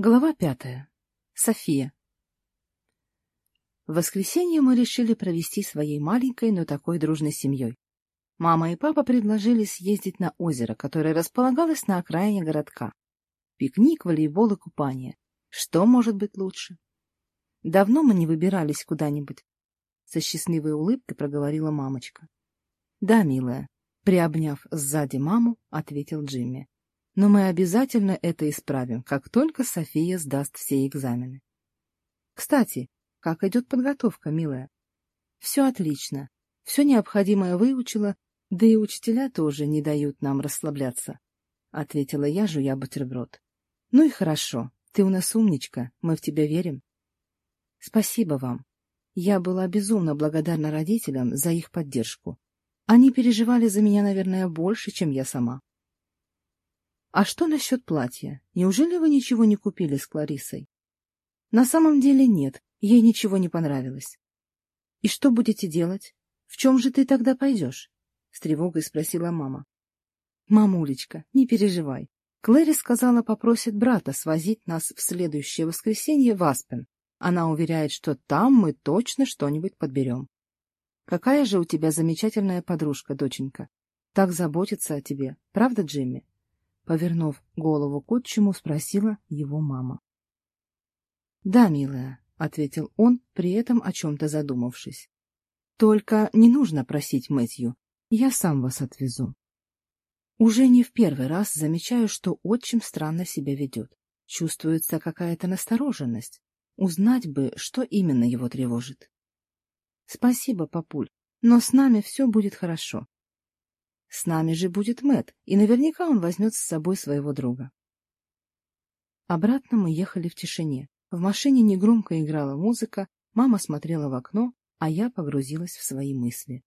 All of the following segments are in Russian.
Глава пятая. София. В воскресенье мы решили провести своей маленькой, но такой дружной семьей. Мама и папа предложили съездить на озеро, которое располагалось на окраине городка. Пикник, волейбол и купание. Что может быть лучше? Давно мы не выбирались куда-нибудь. Со счастливой улыбкой проговорила мамочка. — Да, милая, — приобняв сзади маму, ответил Джимми но мы обязательно это исправим, как только София сдаст все экзамены. Кстати, как идет подготовка, милая? Все отлично. Все необходимое выучила, да и учителя тоже не дают нам расслабляться, — ответила я, жуя бутерброд. Ну и хорошо, ты у нас умничка, мы в тебя верим. Спасибо вам. Я была безумно благодарна родителям за их поддержку. Они переживали за меня, наверное, больше, чем я сама. А что насчет платья? Неужели вы ничего не купили с Кларисой? На самом деле нет, ей ничего не понравилось. И что будете делать? В чем же ты тогда пойдешь? С тревогой спросила мама. Мамулечка, не переживай. Клэри сказала, попросит брата свозить нас в следующее воскресенье в Аспен. Она уверяет, что там мы точно что-нибудь подберем. Какая же у тебя замечательная подружка, доченька. Так заботится о тебе, правда, Джимми? Повернув голову к отчиму, спросила его мама. «Да, милая», — ответил он, при этом о чем-то задумавшись. «Только не нужно просить Мэтью, я сам вас отвезу». Уже не в первый раз замечаю, что отчим странно себя ведет. Чувствуется какая-то настороженность. Узнать бы, что именно его тревожит. «Спасибо, папуль, но с нами все будет хорошо. С нами же будет Мэт, и наверняка он возьмет с собой своего друга. Обратно мы ехали в тишине. В машине негромко играла музыка, мама смотрела в окно, а я погрузилась в свои мысли.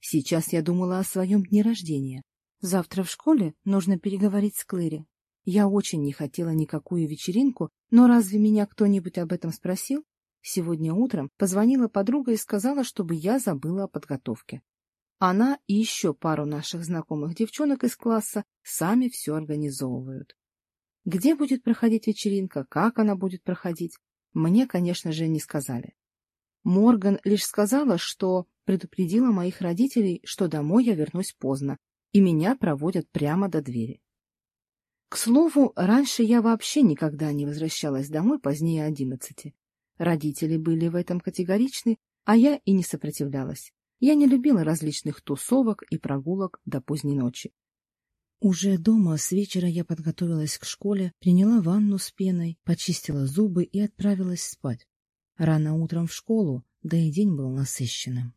Сейчас я думала о своем дне рождения. Завтра в школе нужно переговорить с Клэри. Я очень не хотела никакую вечеринку, но разве меня кто-нибудь об этом спросил? Сегодня утром позвонила подруга и сказала, чтобы я забыла о подготовке. Она и еще пару наших знакомых девчонок из класса сами все организовывают. Где будет проходить вечеринка, как она будет проходить, мне, конечно же, не сказали. Морган лишь сказала, что предупредила моих родителей, что домой я вернусь поздно, и меня проводят прямо до двери. К слову, раньше я вообще никогда не возвращалась домой позднее одиннадцати. Родители были в этом категоричны, а я и не сопротивлялась. Я не любила различных тусовок и прогулок до поздней ночи. Уже дома с вечера я подготовилась к школе, приняла ванну с пеной, почистила зубы и отправилась спать. Рано утром в школу, да и день был насыщенным.